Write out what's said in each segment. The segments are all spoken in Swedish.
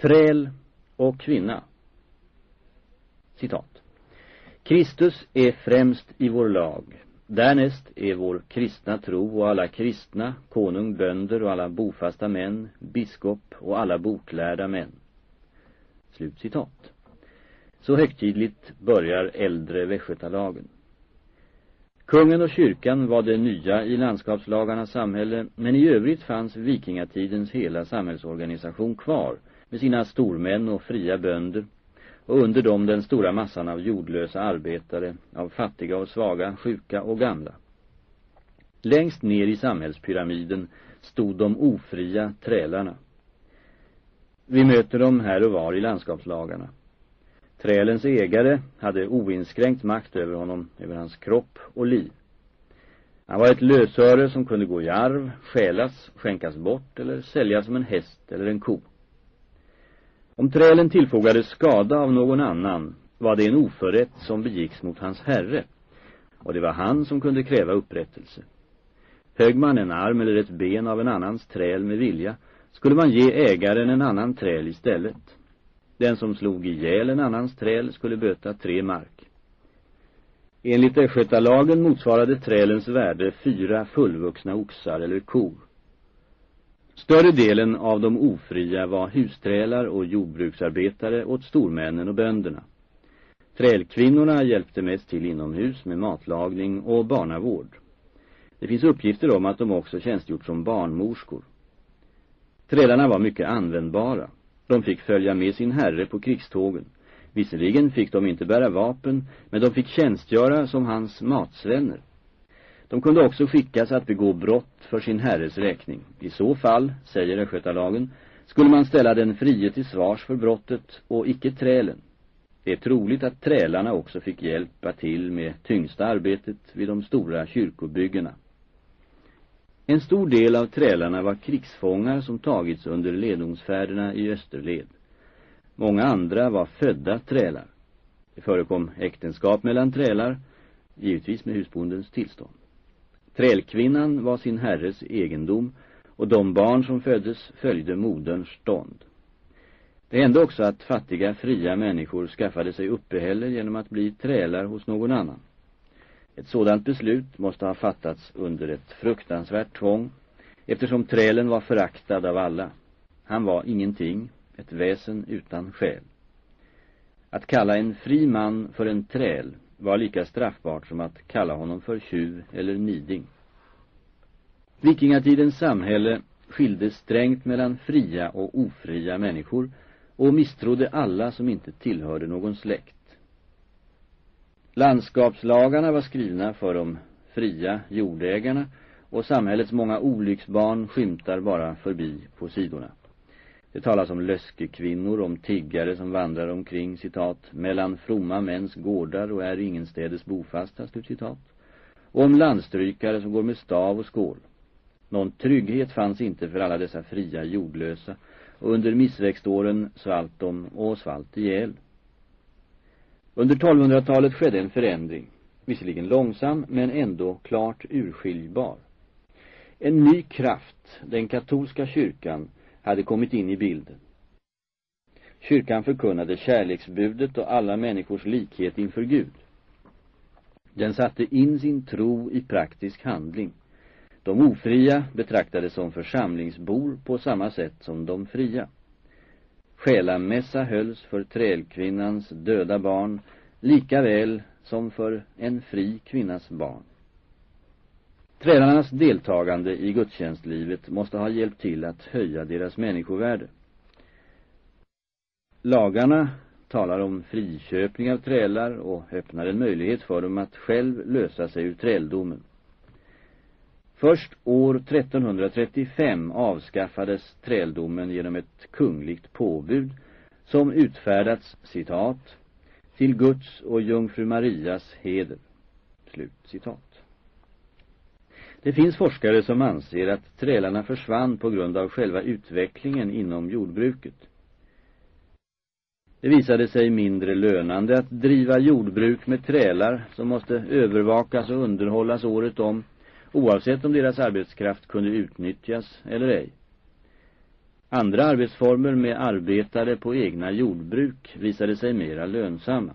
Träl och kvinna. Citat. Kristus är främst i vår lag. Därnäst är vår kristna tro och alla kristna, konung, bönder och alla bofasta män, biskop och alla boklärda män. Slut citat. Så högtidligt börjar äldre västgötalagen. Kungen och kyrkan var det nya i landskapslagarnas samhälle, men i övrigt fanns vikingatidens hela samhällsorganisation kvar med sina stormän och fria bönder och under dem den stora massan av jordlösa arbetare, av fattiga och svaga, sjuka och gamla. Längst ner i samhällspyramiden stod de ofria trälarna. Vi möter dem här och var i landskapslagarna. Trälens ägare hade oinskränkt makt över honom, över hans kropp och liv. Han var ett lösöre som kunde gå i arv, skälas, skänkas bort eller säljas som en häst eller en ko. Om trälen tillfogades skada av någon annan var det en oförrätt som begicks mot hans herre, och det var han som kunde kräva upprättelse. Högg man en arm eller ett ben av en annans träl med vilja skulle man ge ägaren en annan träl istället. Den som slog ihjäl en annans träl skulle böta tre mark. Enligt Östgötalagen motsvarade trälens värde fyra fullvuxna oxar eller kor. Större delen av de ofria var husträlar och jordbruksarbetare åt stormännen och bönderna. Trälkvinnorna hjälpte mest till inomhus med matlagning och barnavård. Det finns uppgifter om att de också tjänstgjort som barnmorskor. Trälarna var mycket användbara. De fick följa med sin herre på krigstågen. Visserligen fick de inte bära vapen, men de fick tjänstgöra som hans matsvänner. De kunde också skickas att begå brott för sin herres räkning. I så fall, säger Östgötalagen, skulle man ställa den frie till svars för brottet och icke trälen. Det är troligt att trälarna också fick hjälpa till med tyngsta arbetet vid de stora kyrkobyggena. En stor del av trälarna var krigsfångar som tagits under ledungsfärderna i Österled. Många andra var födda trälar. Det förekom äktenskap mellan trälar, givetvis med husbondens tillstånd. Trälkvinnan var sin herres egendom och de barn som föddes följde moderns stånd. Det hände också att fattiga, fria människor skaffade sig uppehälle genom att bli trälar hos någon annan. Ett sådant beslut måste ha fattats under ett fruktansvärt tvång, eftersom trälen var föraktad av alla. Han var ingenting, ett väsen utan själ. Att kalla en fri man för en träl var lika straffbart som att kalla honom för tjuv eller niding. Vikingatidens samhälle skilde strängt mellan fria och ofria människor och misstrodde alla som inte tillhörde någon släkt. Landskapslagarna var skrivna för de fria jordägarna och samhällets många olycksbarn skymtar bara förbi på sidorna. Det talas om löskekvinnor, om tiggare som vandrar omkring, citat, mellan fromma mäns gårdar och är ingenstädes bofasta, citat. Och om landstrykare som går med stav och skål. Någon trygghet fanns inte för alla dessa fria jordlösa och under missväxtåren svalt de och svalt ihjäl. Under 1200-talet skedde en förändring, visserligen långsam men ändå klart urskiljbar. En ny kraft, den katolska kyrkan, hade kommit in i bilden. Kyrkan förkunnade kärleksbudet och alla människors likhet inför Gud. Den satte in sin tro i praktisk handling. De ofria betraktades som församlingsbor på samma sätt som de fria. Själamässa hölls för trälkvinnans döda barn lika väl som för en fri kvinnas barn. Trälarnas deltagande i gudstjänstlivet måste ha hjälpt till att höja deras människovärde. Lagarna talar om friköpning av trälar och öppnar en möjlighet för dem att själv lösa sig ur träldomen. Först år 1335 avskaffades träldomen genom ett kungligt påbud som utfärdats, citat, till Guds och jungfru Marias heder. Slut citat. Det finns forskare som anser att trälarna försvann på grund av själva utvecklingen inom jordbruket. Det visade sig mindre lönande att driva jordbruk med trälar som måste övervakas och underhållas året om, oavsett om deras arbetskraft kunde utnyttjas eller ej. Andra arbetsformer med arbetare på egna jordbruk visade sig mera lönsamma.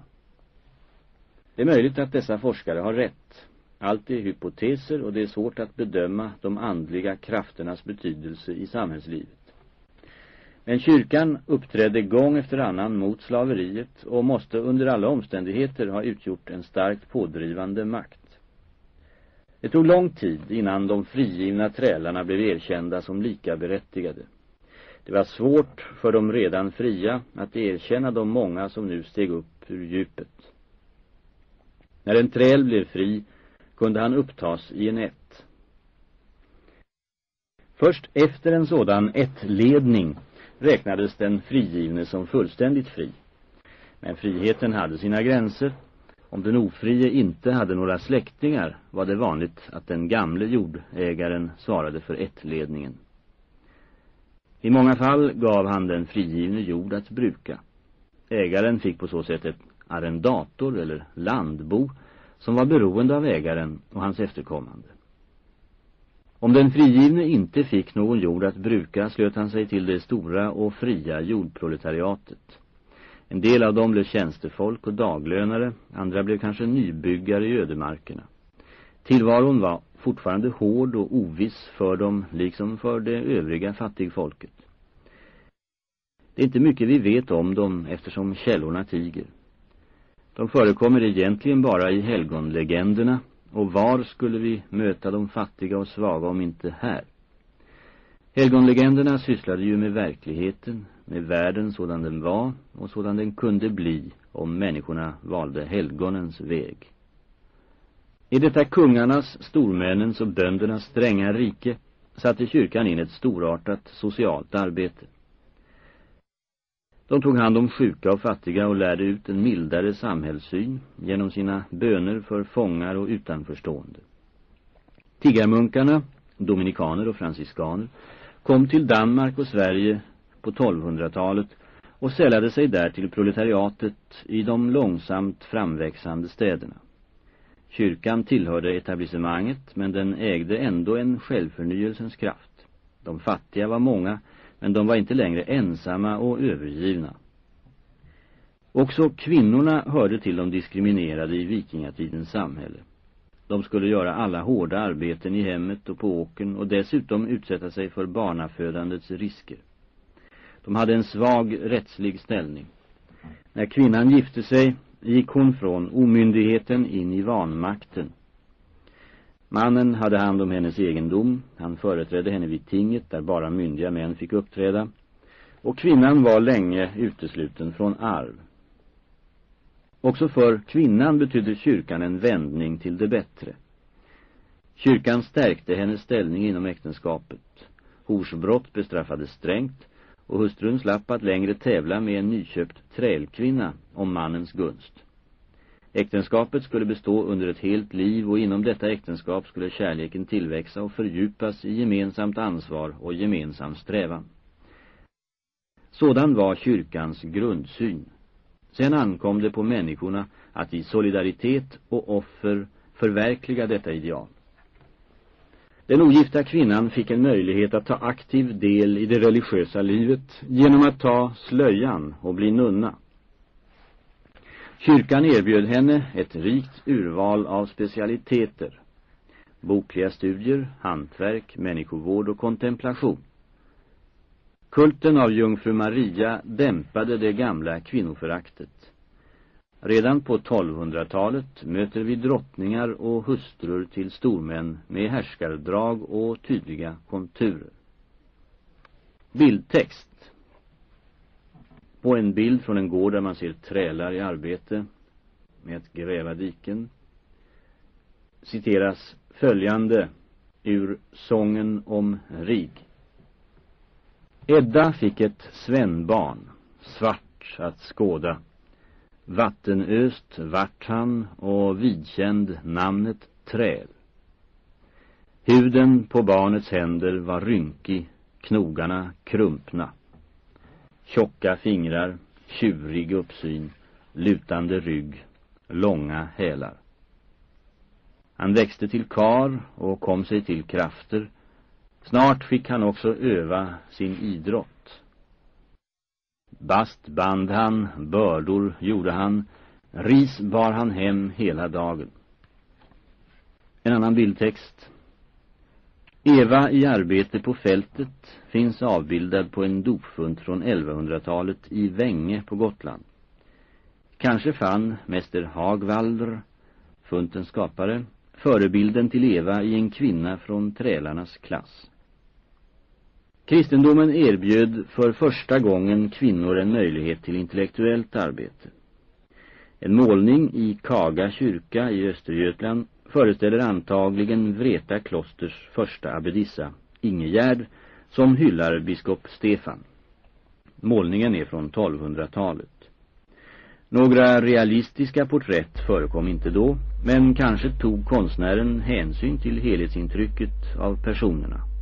Det är möjligt att dessa forskare har rätt. Allt är hypoteser och det är svårt att bedöma de andliga krafternas betydelse i samhällslivet. Men kyrkan uppträdde gång efter annan mot slaveriet och måste under alla omständigheter ha utgjort en starkt pådrivande makt. Det tog lång tid innan de frigivna trälarna blev erkända som lika berättigade. Det var svårt för de redan fria att erkänna de många som nu steg upp ur djupet. När en träl blev fri kunde han upptas i en ett. Först efter en sådan ettledning räknades den frigivne som fullständigt fri. Men friheten hade sina gränser. Om den ofrie inte hade några släktingar var det vanligt att den gamle jordägaren svarade för ettledningen. I många fall gav han den frigivne jord att bruka. Ägaren fick på så sätt ett arrendator eller landbo som var beroende av ägaren och hans efterkommande. Om den frigivne inte fick någon jord att bruka slöt han sig till det stora och fria jordproletariatet. En del av dem blev tjänstefolk och daglönare, andra blev kanske nybyggare i ödemarkerna. Tillvaron var fortfarande hård och oviss för dem liksom för det övriga fattigfolket. Det är inte mycket vi vet om dem eftersom källorna tiger. De förekommer egentligen bara i helgonlegenderna och var skulle vi möta de fattiga och svaga om inte här? Helgonlegenderna sysslade ju med verkligheten, med världen sådan den var och sådan den kunde bli om människorna valde helgonens väg. I detta kungarnas, stormännens och böndernas stränga rike satte kyrkan in ett storartat socialt arbete. De tog hand om sjuka och fattiga och lärde ut en mildare samhällssyn genom sina böner för fångar och utanförstående. Tiggarmunkarna, dominikaner och franciskaner, kom till Danmark och Sverige på 1200-talet och sällade sig där till proletariatet i de långsamt framväxande städerna. Kyrkan tillhörde etablissemanget men den ägde ändå en självförnyelsens kraft. De fattiga var många men de var inte längre ensamma och övergivna. Också kvinnorna hörde till de diskriminerade i vikingatidens samhälle. De skulle göra alla hårda arbeten i hemmet och på åken och dessutom utsätta sig för barnafödandets risker. De hade en svag rättslig ställning. När kvinnan gifte sig gick hon från omyndigheten in i vanmakten. Mannen hade hand om hennes egendom, han företrädde henne vid tinget där bara myndiga män fick uppträda, och kvinnan var länge utesluten från arv. Också för kvinnan betydde kyrkan en vändning till det bättre. Kyrkan stärkte hennes ställning inom äktenskapet. Horsbrott bestraffades strängt och hustrun slapp att längre tävla med en nyköpt trälkvinna om mannens gunst. Äktenskapet skulle bestå under ett helt liv och inom detta äktenskap skulle kärleken tillväxa och fördjupas i gemensamt ansvar och gemensam strävan. Sådan var kyrkans grundsyn. Sen ankom det på människorna att i solidaritet och offer förverkliga detta ideal. Den ogifta kvinnan fick en möjlighet att ta aktiv del i det religiösa livet genom att ta slöjan och bli nunna. Kyrkan erbjöd henne ett rikt urval av specialiteter. Bokliga studier, hantverk, människovård och kontemplation. Kulten av jungfru Maria dämpade det gamla kvinnoföraktet. Redan på 1200-talet möter vi drottningar och hustrur till stormän med härskardrag och tydliga konturer. Bildtext på en bild från en gård där man ser trälar i arbete med att gräva diken citeras följande ur sången om Rig. Edda fick ett svenbarn, svart att skåda. Vattenöst vart han och vidkänd namnet Träl. Huden på barnets händer var rynkig, knogarna krumpna. Tjocka fingrar, tjurig uppsyn, lutande rygg, långa hälar. Han växte till kar och kom sig till krafter, Snart fick han också öva sin idrott. Bast band han, bördor gjorde han, ris bar han hem hela dagen. En annan bildtext. Eva i arbete på fältet finns avbildad på en dopfunt från 1100-talet i Vänge på Gotland. Kanske fann mäster Hagvaldr, funtens skapare, förebilden till Eva i en kvinna från trälarnas klass. Kristendomen erbjöd för första gången kvinnor en möjlighet till intellektuellt arbete. En målning i Kaga kyrka i Östergötland föreställer antagligen Vreta klosters första abbedissa, Ingegärd, som hyllar biskop Stefan. Målningen är från 1200-talet. Några realistiska porträtt förekom inte då, men kanske tog konstnären hänsyn till helhetsintrycket av personerna.